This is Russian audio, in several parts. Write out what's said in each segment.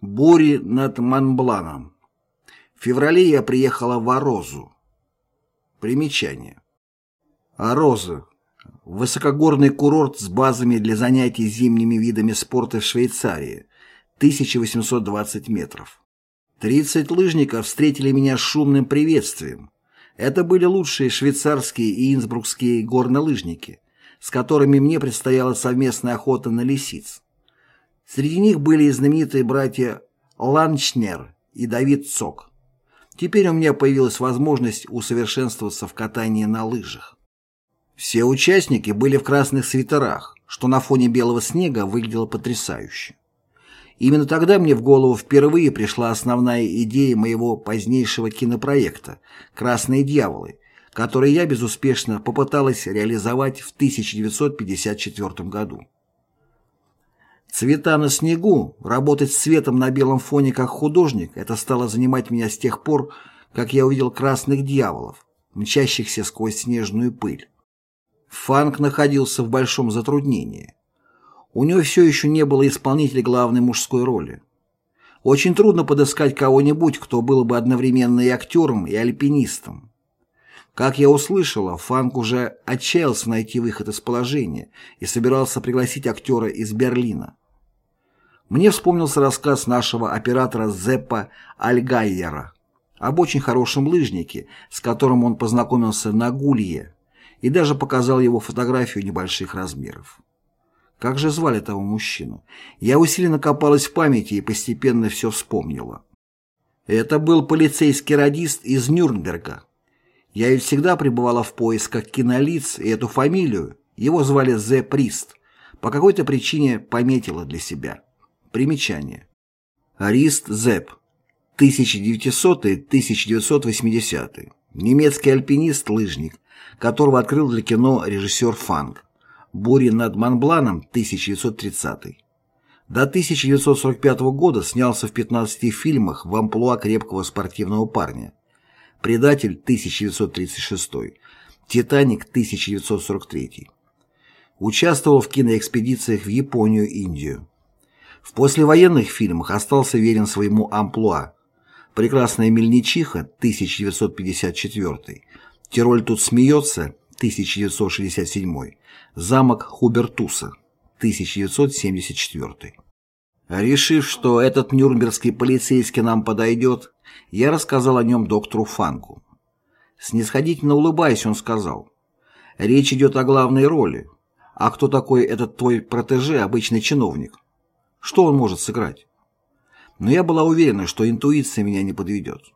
Бури над Монбланом. В феврале я приехала в Орозу. Примечание. Ороза. Высокогорный курорт с базами для занятий зимними видами спорта в Швейцарии. 1820 метров. 30 лыжников встретили меня шумным приветствием. Это были лучшие швейцарские и инсбрукские горнолыжники, с которыми мне предстояла совместная охота на лисиц. Среди них были и знаменитые братья Ланчнер и Давид Цок. Теперь у меня появилась возможность усовершенствоваться в катании на лыжах. Все участники были в красных свитерах, что на фоне белого снега выглядело потрясающе. Именно тогда мне в голову впервые пришла основная идея моего позднейшего кинопроекта «Красные дьяволы», который я безуспешно попыталась реализовать в 1954 году. Цвета на снегу, работать с цветом на белом фоне как художник, это стало занимать меня с тех пор, как я увидел красных дьяволов, мчащихся сквозь снежную пыль. Фанк находился в большом затруднении. У него все еще не было исполнителя главной мужской роли. Очень трудно подыскать кого-нибудь, кто был бы одновременно и актером, и альпинистом. Как я услышала, Фанк уже отчаялся найти выход из положения и собирался пригласить актера из Берлина. Мне вспомнился рассказ нашего оператора Зеппа Альгайера об очень хорошем лыжнике, с которым он познакомился на Гулье, и даже показал его фотографию небольших размеров. Как же звали того мужчину? Я усиленно копалась в памяти и постепенно все вспомнила. Это был полицейский радист из Нюрнберга. Я ведь всегда пребывала в поисках кинолиц, и эту фамилию, его звали Зе Прист, по какой-то причине пометила для себя. Примечание. Арист Зепп, 1900-1980, немецкий альпинист-лыжник, которого открыл для кино режиссер Фанк. «Бури над Монбланом» 1930 До 1945 года снялся в 15 фильмах в амплуа крепкого спортивного парня. «Предатель» 1936 «Титаник» 1943 Участвовал в киноэкспедициях в Японию Индию. В послевоенных фильмах остался верен своему амплуа. «Прекрасная мельничиха» 1954 «Тироль тут смеется» 1967 Замок Хубертуса, 1974. Решив, что этот нюрнбергский полицейский нам подойдет, я рассказал о нем доктору Фанку. Снисходительно улыбаясь, он сказал, «Речь идет о главной роли. А кто такой этот твой протеже, обычный чиновник? Что он может сыграть?» Но я была уверена, что интуиция меня не подведет.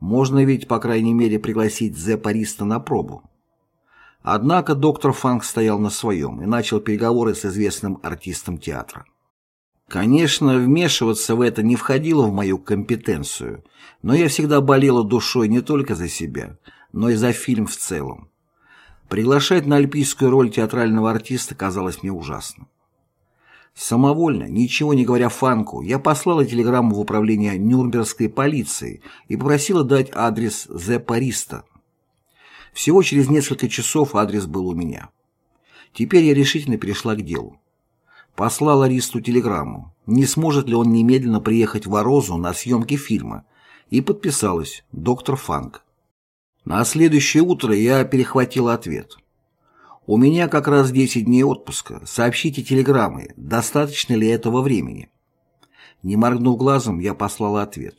Можно ведь, по крайней мере, пригласить Зе Париста на пробу. Однако доктор Фанк стоял на своем и начал переговоры с известным артистом театра. Конечно, вмешиваться в это не входило в мою компетенцию, но я всегда болела душой не только за себя, но и за фильм в целом. Приглашать на альпийскую роль театрального артиста казалось мне ужасно. Самовольно, ничего не говоря Фанку, я послала телеграмму в управление Нюрнбергской полиции и попросила дать адрес Зе Париста, всего через несколько часов адрес был у меня. Теперь я решительно перешла к делу. Послала Ристу телеграмму, не сможет ли он немедленно приехать в Орозу на съемки фильма, и подписалась «Доктор Фанк». На следующее утро я перехватила ответ. «У меня как раз 10 дней отпуска. Сообщите телеграммой, достаточно ли этого времени?» Не моргнув глазом, я послала ответ.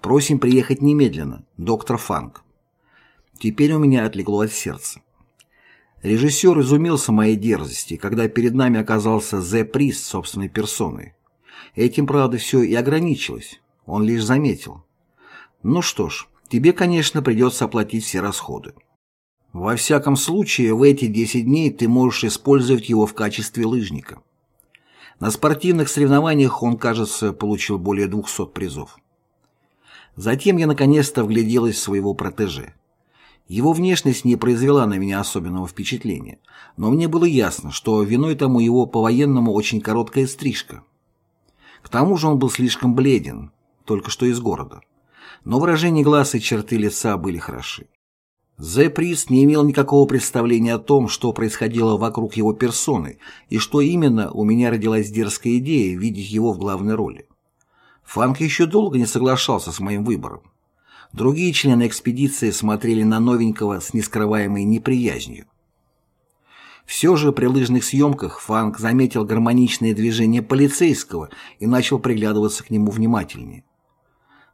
«Просим приехать немедленно, доктор Фанк». Теперь у меня отлегло от сердца. Режиссер изумился моей дерзости, когда перед нами оказался Зе Прист собственной персоной. Этим, правда, все и ограничилось. Он лишь заметил. Ну что ж, тебе, конечно, придется оплатить все расходы. Во всяком случае, в эти 10 дней ты можешь использовать его в качестве лыжника. На спортивных соревнованиях он, кажется, получил более 200 призов. Затем я наконец-то вгляделась в своего протеже. Его внешность не произвела на меня особенного впечатления, но мне было ясно, что виной тому его по-военному очень короткая стрижка. К тому же он был слишком бледен, только что из города. Но выражение глаз и черты лица были хороши. Зе не имел никакого представления о том, что происходило вокруг его персоны, и что именно у меня родилась дерзкая идея видеть его в главной роли. Фанк еще долго не соглашался с моим выбором. Другие члены экспедиции смотрели на новенького с нескрываемой неприязнью. Все же при лыжных съемках Фанк заметил гармоничные движения полицейского и начал приглядываться к нему внимательнее.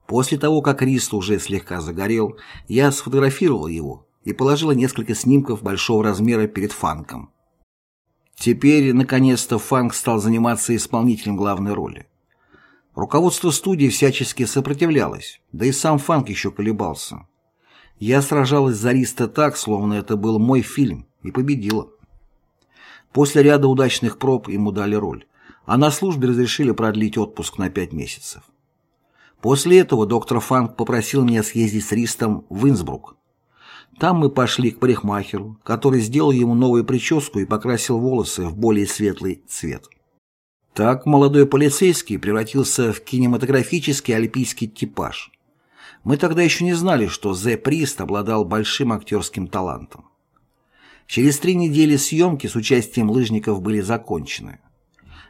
После того, как Рист уже слегка загорел, я сфотографировал его и положила несколько снимков большого размера перед Фанком. Теперь, наконец-то, Фанк стал заниматься исполнителем главной роли. Руководство студии всячески сопротивлялось, да и сам Фанк еще колебался. Я сражалась за Риста так, словно это был мой фильм, и победила. После ряда удачных проб ему дали роль, а на службе разрешили продлить отпуск на пять месяцев. После этого доктор Фанк попросил меня съездить с Ристом в Инсбрук. Там мы пошли к парикмахеру, который сделал ему новую прическу и покрасил волосы в более светлый цвет. Так молодой полицейский превратился в кинематографический альпийский типаж. Мы тогда еще не знали, что Зе Прист обладал большим актерским талантом. Через три недели съемки с участием лыжников были закончены.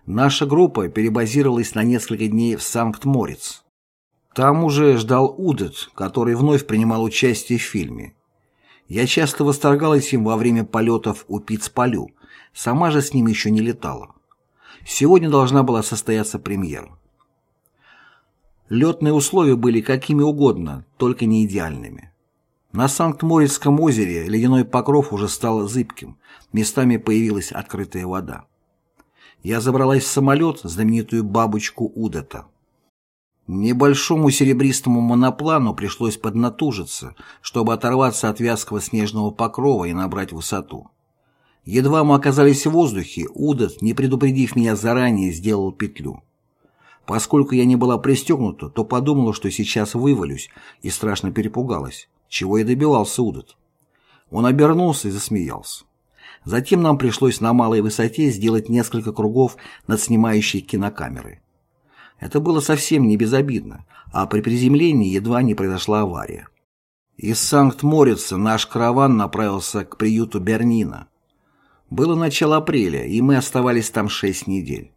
Наша группа перебазировалась на несколько дней в Санкт-Морец. Там уже ждал Удет, который вновь принимал участие в фильме. Я часто восторгалась им во время полетов у Пицполю, сама же с ним еще не летала. Сегодня должна была состояться премьера. Летные условия были какими угодно, только не идеальными. На Санкт-Морицком озере ледяной покров уже стал зыбким, местами появилась открытая вода. Я забралась в самолет, знаменитую бабочку Удета. Небольшому серебристому моноплану пришлось поднатужиться, чтобы оторваться от вязкого снежного покрова и набрать высоту. Едва мы оказались в воздухе, Удет, не предупредив меня заранее, сделал петлю. Поскольку я не была пристегнута, то подумала, что сейчас вывалюсь, и страшно перепугалась чего и добивался Удот. Он обернулся и засмеялся. Затем нам пришлось на малой высоте сделать несколько кругов над снимающей кинокамерой. Это было совсем не безобидно, а при приземлении едва не произошла авария. Из Санкт-Морица наш караван направился к приюту Бернина. Было начало апреля, и мы оставались там шесть недель.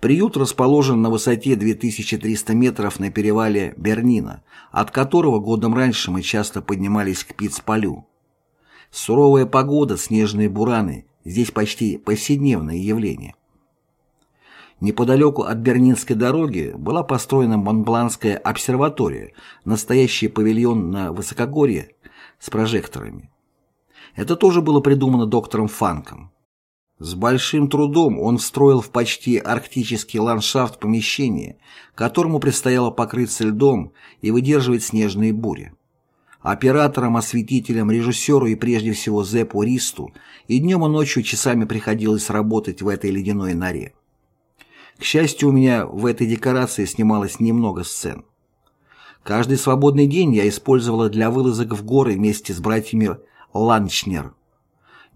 Приют расположен на высоте 2300 метров на перевале Бернина, от которого годом раньше мы часто поднимались к Пицполю. Суровая погода, снежные бураны – здесь почти повседневное явление. Неподалеку от Бернинской дороги была построена Монбланская обсерватория, настоящий павильон на высокогорье с прожекторами. Это тоже было придумано доктором Фанком. С большим трудом он встроил в почти арктический ландшафт помещение, которому предстояло покрыться льдом и выдерживать снежные бури. Операторам, осветителям, режиссеру и прежде всего Зеппу Ристу и днем и ночью часами приходилось работать в этой ледяной норе. К счастью, у меня в этой декорации снималось немного сцен. Каждый свободный день я использовала для вылазок в горы вместе с братьями Ланчнер,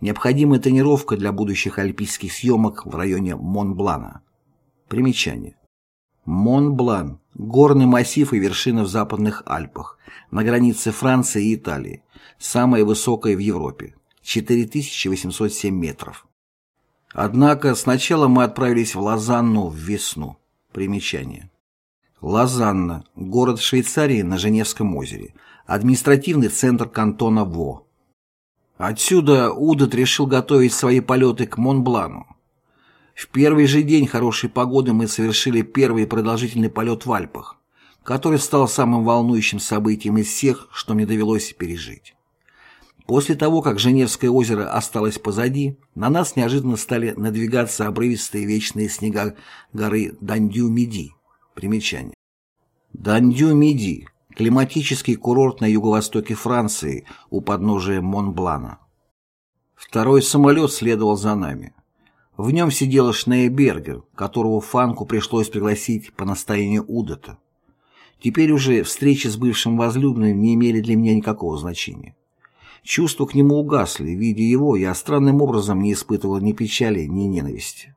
Необходимая тренировка для будущих альпийских съемок в районе Монблана. Примечание. Монблан – горный массив и вершина в Западных Альпах, на границе Франции и Италии, самая высокая в Европе – 4807 метров. Однако сначала мы отправились в Лозанну в весну. Примечание. Лозанна – город в Швейцарии на Женевском озере, административный центр кантона Во. Отсюда Удат решил готовить свои полеты к Монблану. В первый же день хорошей погоды мы совершили первый продолжительный полет в Альпах, который стал самым волнующим событием из всех, что мне довелось пережить. После того, как Женевское озеро осталось позади, на нас неожиданно стали надвигаться обрывистые вечные снега горы Дандю-Миди. Примечание. Дандю-Миди Климатический курорт на юго-востоке Франции у подножия Монблана. Второй самолет следовал за нами. В нем сидела Шнейбергер, которого Фанку пришлось пригласить по настоянию Удата. Теперь уже встречи с бывшим возлюбленным не имели для меня никакого значения. Чувства к нему угасли, видя его, я странным образом не испытывал ни печали, ни ненависти.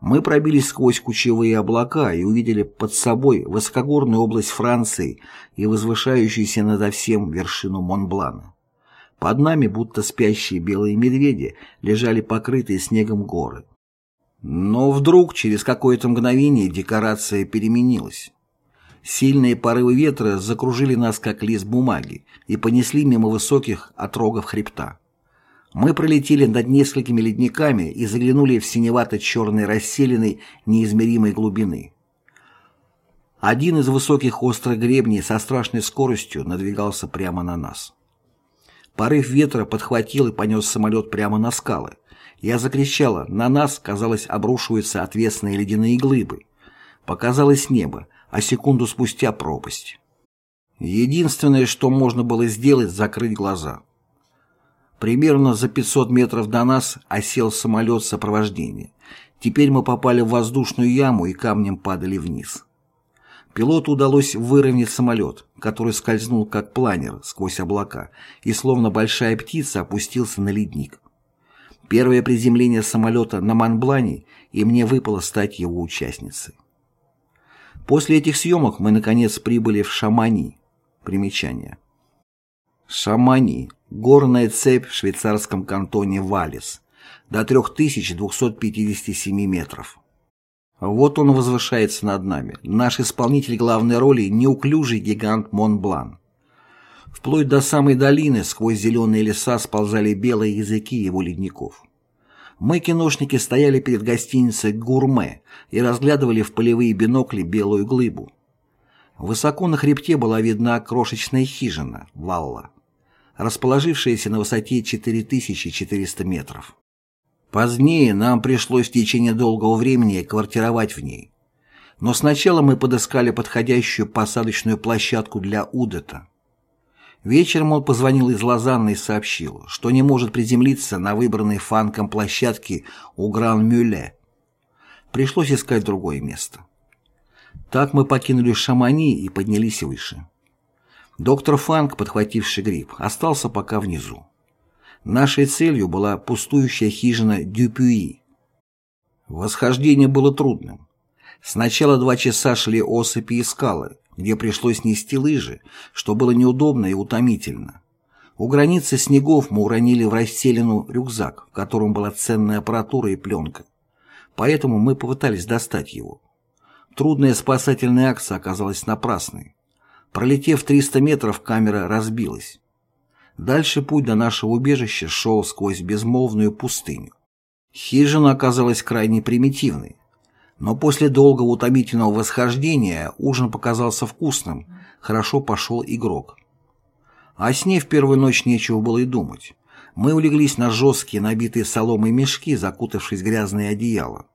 Мы пробились сквозь кучевые облака и увидели под собой высокогорную область Франции и возвышающуюся над всем вершину Монблана. Под нами, будто спящие белые медведи, лежали покрытые снегом горы. Но вдруг, через какое-то мгновение, декорация переменилась. Сильные порывы ветра закружили нас, как лист бумаги, и понесли мимо высоких отрогов хребта. Мы пролетели над несколькими ледниками и заглянули в синевато-черной расселенной неизмеримой глубины. Один из высоких острых гребней со страшной скоростью надвигался прямо на нас. Порыв ветра подхватил и понес самолет прямо на скалы. Я закричала, на нас, казалось, обрушиваются отвесные ледяные глыбы. Показалось небо, а секунду спустя пропасть. Единственное, что можно было сделать, закрыть глаза. Примерно за 500 метров до нас осел самолет сопровождения. Теперь мы попали в воздушную яму и камнем падали вниз. Пилоту удалось выровнять самолет, который скользнул как планер сквозь облака и словно большая птица опустился на ледник. Первое приземление самолета на Монблане, и мне выпало стать его участницей. После этих съемок мы наконец прибыли в Шамани. Примечание. Шамани – горная цепь в швейцарском кантоне Валис, до 3257 метров. Вот он возвышается над нами, наш исполнитель главной роли – неуклюжий гигант Монблан. Вплоть до самой долины сквозь зеленые леса сползали белые языки его ледников. Мы, киношники, стояли перед гостиницей «Гурме» и разглядывали в полевые бинокли белую глыбу. Высоко на хребте была видна крошечная хижина, валла, расположившаяся на высоте 4400 метров. Позднее нам пришлось в течение долгого времени квартировать в ней. Но сначала мы подыскали подходящую посадочную площадку для Удета. Вечером он позвонил из Лозанны и сообщил, что не может приземлиться на выбранной фанком площадке у Гран-Мюле. Пришлось искать другое место. Так мы покинули Шамани и поднялись выше. Доктор Фанк, подхвативший грипп, остался пока внизу. Нашей целью была пустующая хижина Дюпюи. Восхождение было трудным. Сначала два часа шли осыпи и скалы, где пришлось нести лыжи, что было неудобно и утомительно. У границы снегов мы уронили в расселину рюкзак, в котором была ценная аппаратура и пленка. Поэтому мы попытались достать его. Трудная спасательная акция оказалась напрасной. Пролетев 300 метров, камера разбилась. Дальше путь до нашего убежища шел сквозь безмолвную пустыню. Хижина оказалась крайне примитивной. Но после долгого утомительного восхождения ужин показался вкусным, хорошо пошел игрок. О сне в первую ночь нечего было и думать. Мы улеглись на жесткие, набитые соломой мешки, закутавшись в грязное одеяло.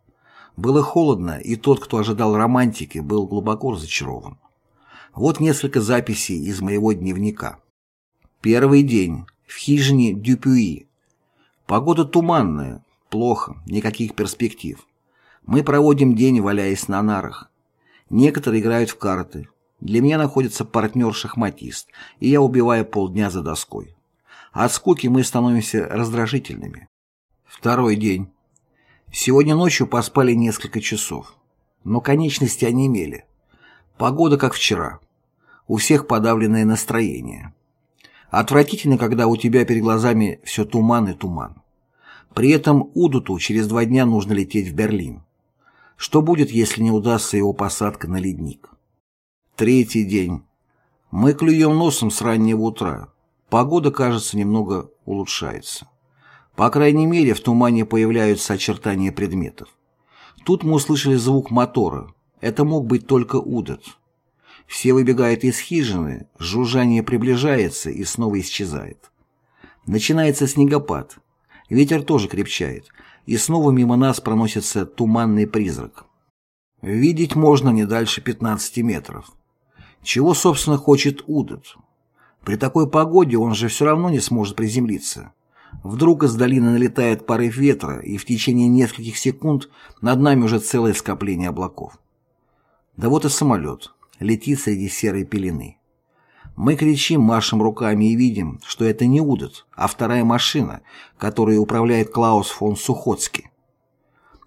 Было холодно, и тот, кто ожидал романтики, был глубоко разочарован. Вот несколько записей из моего дневника. Первый день. В хижине Дюпюи. Погода туманная. Плохо. Никаких перспектив. Мы проводим день, валяясь на нарах. Некоторые играют в карты. Для меня находится партнер-шахматист, и я убиваю полдня за доской. От скуки мы становимся раздражительными. Второй день. Сегодня ночью поспали несколько часов. Но конечности онемели. Погода как вчера. У всех подавленное настроение. Отвратительно, когда у тебя перед глазами все туман и туман. При этом Удуту через два дня нужно лететь в Берлин. Что будет, если не удастся его посадка на ледник? Третий день. Мы клюем носом с раннего утра. Погода, кажется, немного улучшается. По крайней мере, в тумане появляются очертания предметов. Тут мы услышали звук мотора. Это мог быть только Удат. Все выбегают из хижины, жужжание приближается и снова исчезает. Начинается снегопад. Ветер тоже крепчает, и снова мимо нас проносится туманный призрак. Видеть можно не дальше 15 метров. Чего, собственно, хочет Удат? При такой погоде он же все равно не сможет приземлиться. Вдруг из долины налетает порыв ветра, и в течение нескольких секунд над нами уже целое скопление облаков. Да вот и самолет летит среди серой пелены. Мы кричим, машем руками и видим, что это не Удат, а вторая машина, которой управляет Клаус фон Сухоцкий.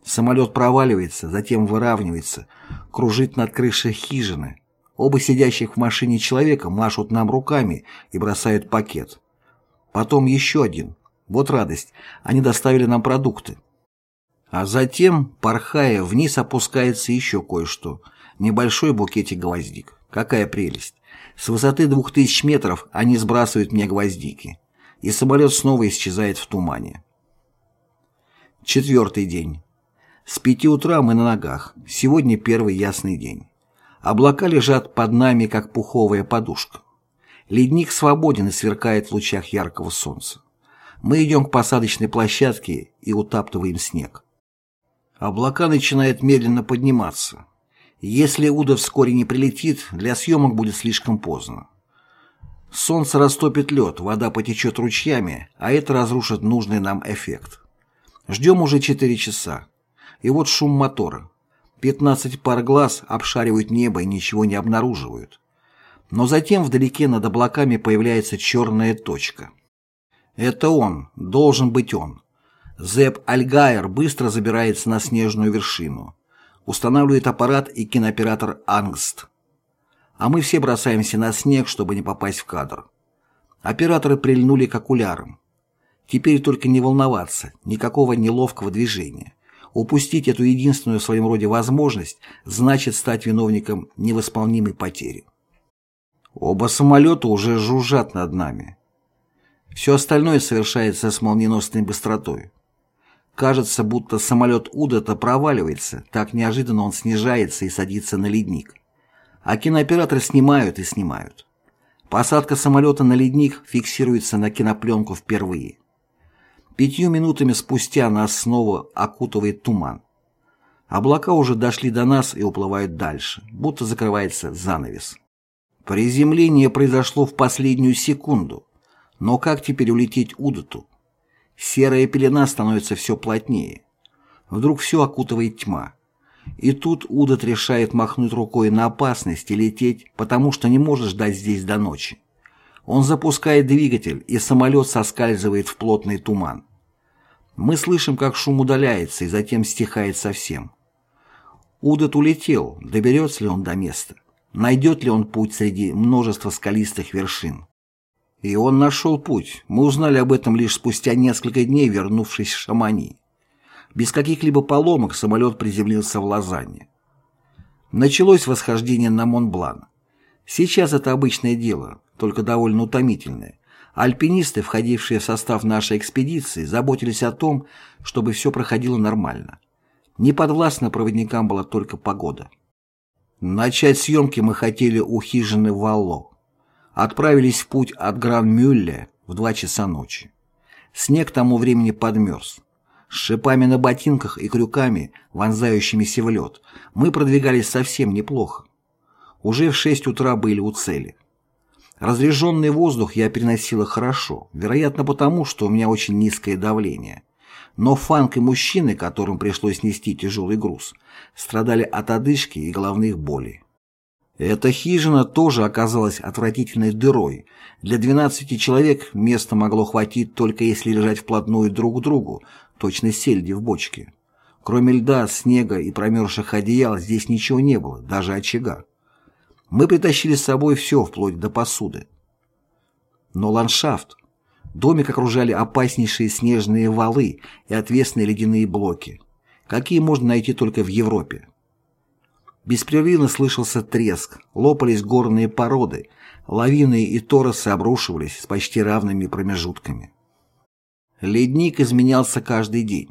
Самолет проваливается, затем выравнивается, кружит над крышей хижины. Оба сидящих в машине человека машут нам руками и бросают пакет. Потом еще один. Вот радость, они доставили нам продукты. А затем, порхая, вниз опускается еще кое-что. Небольшой букетик гвоздик. Какая прелесть. С высоты двух тысяч метров они сбрасывают мне гвоздики. И самолет снова исчезает в тумане. Четвертый день. С пяти утра мы на ногах. Сегодня первый ясный день. Облака лежат под нами, как пуховая подушка. Ледник свободен и сверкает в лучах яркого солнца. Мы идем к посадочной площадке и утаптываем снег. Облака начинают медленно подниматься. Если Уда вскоре не прилетит, для съемок будет слишком поздно. Солнце растопит лед, вода потечет ручьями, а это разрушит нужный нам эффект. Ждем уже 4 часа. И вот шум мотора. 15 пар глаз обшаривают небо и ничего не обнаруживают. Но затем вдалеке над облаками появляется черная точка. Это он, должен быть он. Зеб Альгайер быстро забирается на снежную вершину. Устанавливает аппарат и кинооператор «Ангст». А мы все бросаемся на снег, чтобы не попасть в кадр. Операторы прильнули к окулярам. Теперь только не волноваться, никакого неловкого движения. Упустить эту единственную в своем роде возможность значит стать виновником невосполнимой потери. Оба самолета уже жужжат над нами. Все остальное совершается с молниеносной быстротой. Кажется, будто самолет Удата проваливается, так неожиданно он снижается и садится на ледник. А кинооператоры снимают и снимают. Посадка самолета на ледник фиксируется на кинопленку впервые. Пятью минутами спустя нас снова окутывает туман. Облака уже дошли до нас и уплывают дальше, будто закрывается занавес. Приземление произошло в последнюю секунду. Но как теперь улететь Удату? Серая пелена становится все плотнее. Вдруг все окутывает тьма. И тут Удат решает махнуть рукой на опасность и лететь, потому что не может ждать здесь до ночи. Он запускает двигатель, и самолет соскальзывает в плотный туман. Мы слышим, как шум удаляется и затем стихает совсем. Удат улетел, доберется ли он до места? Найдет ли он путь среди множества скалистых вершин? И он нашел путь. Мы узнали об этом лишь спустя несколько дней, вернувшись в Шамани. Без каких-либо поломок самолет приземлился в Лозанне. Началось восхождение на Монблан. Сейчас это обычное дело, только довольно утомительное. Альпинисты, входившие в состав нашей экспедиции, заботились о том, чтобы все проходило нормально. Неподвластна проводникам была только погода. Начать съемки мы хотели у хижины Валло. Отправились в путь от Гран-Мюлле в два часа ночи. Снег к тому времени подмерз. С шипами на ботинках и крюками, вонзающимися в лед, мы продвигались совсем неплохо. Уже в шесть утра были у цели. Разреженный воздух я переносила хорошо, вероятно потому, что у меня очень низкое давление. Но Фанк и мужчины, которым пришлось нести тяжелый груз, страдали от одышки и головных болей. Эта хижина тоже оказалась отвратительной дырой. Для 12 человек места могло хватить только если лежать вплотную друг к другу, точно сельди в бочке. Кроме льда, снега и промерзших одеял здесь ничего не было, даже очага. Мы притащили с собой все, вплоть до посуды. Но ландшафт. Домик окружали опаснейшие снежные валы и отвесные ледяные блоки, какие можно найти только в Европе. Беспрерывно слышался треск, лопались горные породы, лавины и торосы обрушивались с почти равными промежутками. Ледник изменялся каждый день.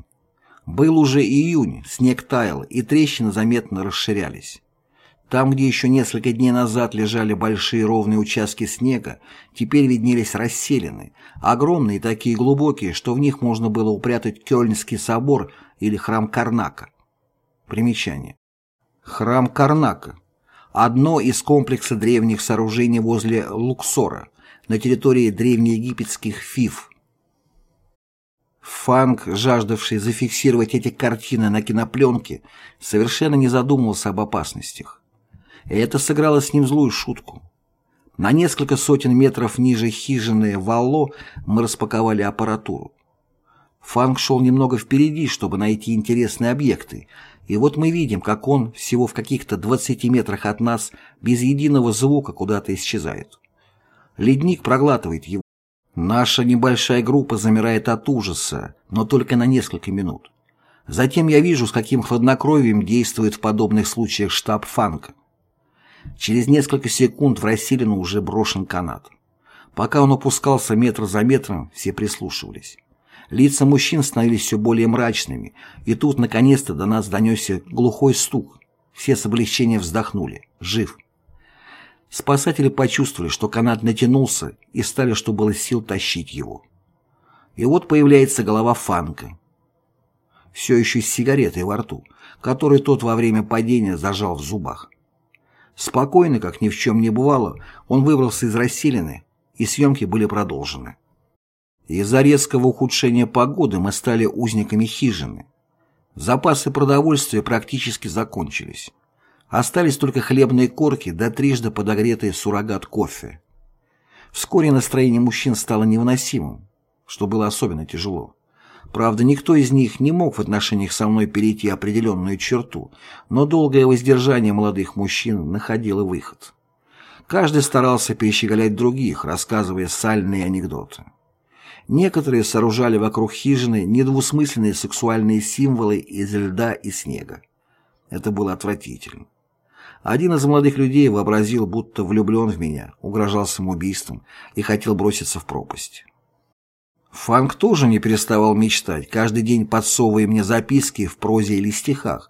Был уже июнь, снег таял, и трещины заметно расширялись. Там, где еще несколько дней назад лежали большие ровные участки снега, теперь виднелись расселены, огромные такие глубокие, что в них можно было упрятать Кёльнский собор или храм Карнака. Примечание. Храм Карнака – одно из комплекса древних сооружений возле Луксора, на территории древнеегипетских Фив. Фанк, жаждавший зафиксировать эти картины на кинопленке, совершенно не задумывался об опасностях. И это сыграло с ним злую шутку. На несколько сотен метров ниже хижины Валло мы распаковали аппаратуру. Фанк шел немного впереди, чтобы найти интересные объекты, и вот мы видим, как он всего в каких-то 20 метрах от нас без единого звука куда-то исчезает. Ледник проглатывает его. Наша небольшая группа замирает от ужаса, но только на несколько минут. Затем я вижу, с каким хладнокровием действует в подобных случаях штаб Фанка. Через несколько секунд в расселину уже брошен канат. Пока он опускался метр за метром, все прислушивались. Лица мужчин становились все более мрачными, и тут, наконец-то, до нас донесся глухой стук. Все с облегчением вздохнули. Жив. Спасатели почувствовали, что канат натянулся, и стали, что было сил, тащить его. И вот появляется голова Фанка. Все еще с сигаретой во рту, которую тот во время падения зажал в зубах. Спокойно, как ни в чем не бывало, он выбрался из расселины, и съемки были продолжены. Из-за резкого ухудшения погоды мы стали узниками хижины. Запасы продовольствия практически закончились. Остались только хлебные корки да трижды подогретый суррогат кофе. Вскоре настроение мужчин стало невыносимым, что было особенно тяжело. Правда, никто из них не мог в отношениях со мной перейти определенную черту, но долгое воздержание молодых мужчин находило выход. Каждый старался перещеголять других, рассказывая сальные анекдоты. Некоторые сооружали вокруг хижины недвусмысленные сексуальные символы из льда и снега. Это было отвратительно. Один из молодых людей вообразил, будто влюблен в меня, угрожал самоубийством и хотел броситься в пропасть. Фанк тоже не переставал мечтать, каждый день подсовывая мне записки в прозе или стихах,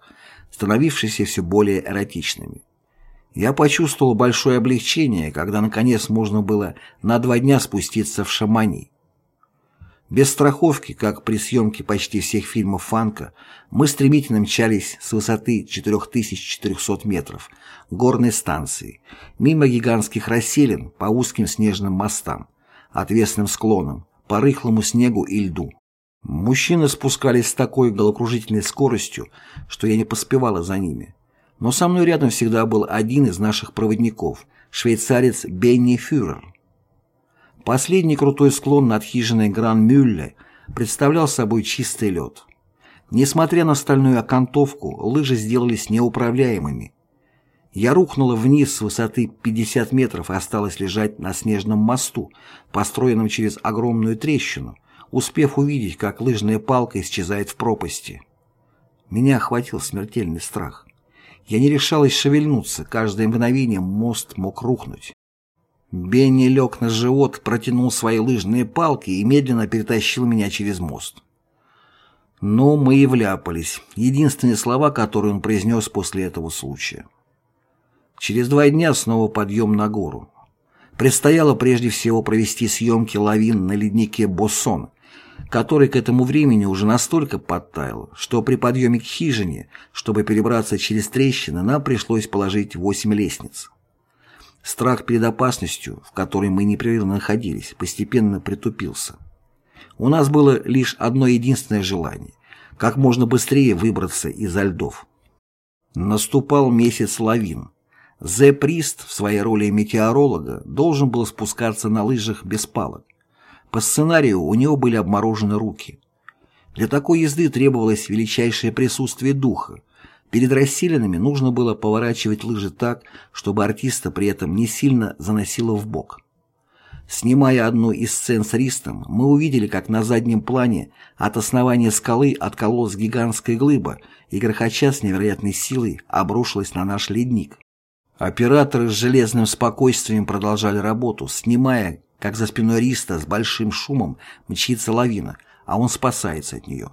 становившиеся все более эротичными. Я почувствовал большое облегчение, когда наконец можно было на два дня спуститься в Шамани. Без страховки, как при съемке почти всех фильмов Фанка, мы стремительно мчались с высоты 4400 метров горной станции, мимо гигантских расселин по узким снежным мостам, отвесным склонам, по рыхлому снегу и льду. Мужчины спускались с такой головокружительной скоростью, что я не поспевала за ними. Но со мной рядом всегда был один из наших проводников, швейцарец Бенни Фюрер. Последний крутой склон над хижиной Гран-Мюлле представлял собой чистый лед. Несмотря на стальную окантовку, лыжи сделались неуправляемыми, я рухнула вниз с высоты 50 метров и осталась лежать на снежном мосту, построенном через огромную трещину, успев увидеть, как лыжная палка исчезает в пропасти. Меня охватил смертельный страх. Я не решалась шевельнуться, каждое мгновение мост мог рухнуть. Бенни лег на живот, протянул свои лыжные палки и медленно перетащил меня через мост. Но мы и вляпались. Единственные слова, которые он произнес после этого случая. Через два дня снова подъем на гору. Предстояло прежде всего провести съемки лавин на леднике Боссон, который к этому времени уже настолько подтаял, что при подъеме к хижине, чтобы перебраться через трещины, нам пришлось положить восемь лестниц. Страх перед опасностью, в которой мы непрерывно находились, постепенно притупился. У нас было лишь одно единственное желание – как можно быстрее выбраться из-за льдов. Наступал месяц лавин – Зе Прист в своей роли метеоролога должен был спускаться на лыжах без палок. По сценарию у него были обморожены руки. Для такой езды требовалось величайшее присутствие духа. Перед расселенными нужно было поворачивать лыжи так, чтобы артиста при этом не сильно заносило в бок. Снимая одну из сцен с Ристом, мы увидели, как на заднем плане от основания скалы откололась гигантская глыба и, грохоча с невероятной силой, обрушилась на наш ледник. Операторы с железным спокойствием продолжали работу, снимая, как за спиной Риста с большим шумом мчится лавина, а он спасается от нее.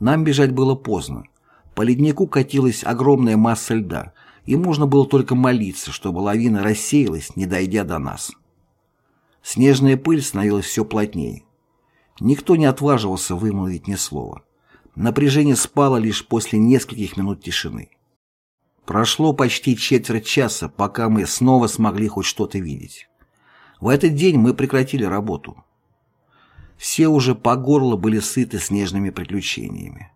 Нам бежать было поздно. По леднику катилась огромная масса льда, и можно было только молиться, чтобы лавина рассеялась, не дойдя до нас. Снежная пыль становилась все плотнее. Никто не отваживался вымолвить ни слова. Напряжение спало лишь после нескольких минут тишины. Прошло почти четверть часа, пока мы снова смогли хоть что-то видеть. В этот день мы прекратили работу. Все уже по горло были сыты снежными приключениями.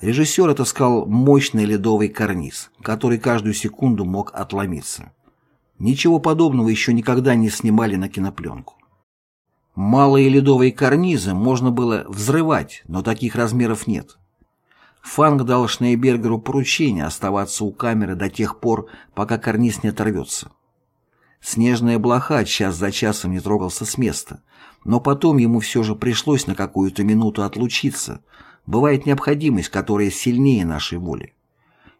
Режиссер отыскал мощный ледовый карниз, который каждую секунду мог отломиться. Ничего подобного еще никогда не снимали на кинопленку. Малые ледовые карнизы можно было взрывать, но таких размеров нет. Фанк дал Шнейбергеру поручение оставаться у камеры до тех пор, пока карниз не оторвется. Снежная блоха час за часом не трогался с места, но потом ему все же пришлось на какую-то минуту отлучиться, бывает необходимость, которая сильнее нашей воли.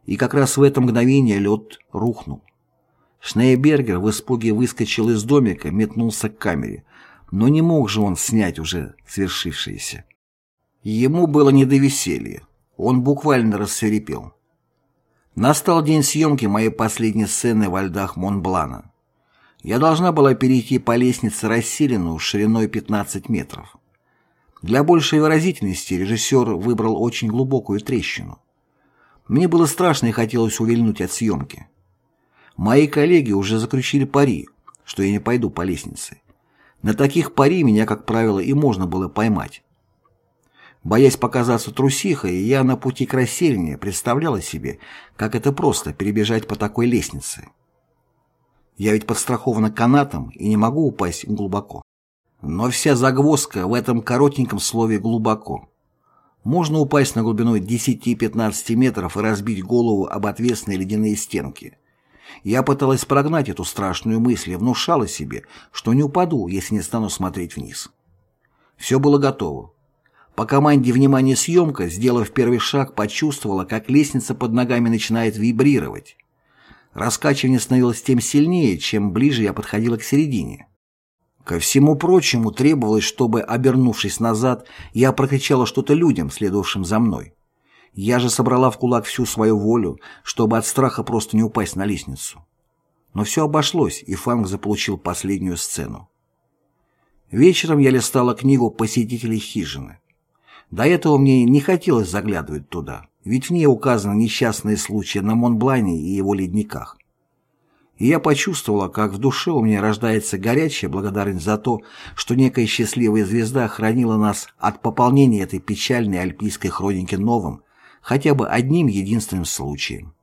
И как раз в это мгновение лед рухнул. Шнейбергер в испуге выскочил из домика, метнулся к камере, но не мог же он снять уже свершившееся. Ему было не до веселья. Он буквально рассверепел. Настал день съемки моей последней сцены во льдах Монблана. Я должна была перейти по лестнице расселенную шириной 15 метров. Для большей выразительности режиссер выбрал очень глубокую трещину. Мне было страшно и хотелось увильнуть от съемки. Мои коллеги уже заключили пари, что я не пойду по лестнице. На таких пари меня, как правило, и можно было поймать. Боясь показаться трусихой, я на пути к рассельне представляла себе, как это просто перебежать по такой лестнице. Я ведь подстрахована канатом и не могу упасть глубоко. Но вся загвоздка в этом коротеньком слове «глубоко». Можно упасть на глубину 10-15 метров и разбить голову об отвесные ледяные стенки. Я пыталась прогнать эту страшную мысль и внушала себе, что не упаду, если не стану смотреть вниз. Все было готово. По команде «Внимание! Съемка», сделав первый шаг, почувствовала, как лестница под ногами начинает вибрировать. Раскачивание становилось тем сильнее, чем ближе я подходила к середине. Ко всему прочему требовалось, чтобы, обернувшись назад, я прокричала что-то людям, следовавшим за мной. Я же собрала в кулак всю свою волю, чтобы от страха просто не упасть на лестницу. Но все обошлось, и Фанк заполучил последнюю сцену. Вечером я листала книгу посетителей хижины. До этого мне не хотелось заглядывать туда, ведь в ней указаны несчастные случаи на Монблане и его ледниках. И я почувствовала, как в душе у меня рождается горячая благодарность за то, что некая счастливая звезда хранила нас от пополнения этой печальной альпийской хроники новым, хотя бы одним единственным случаем.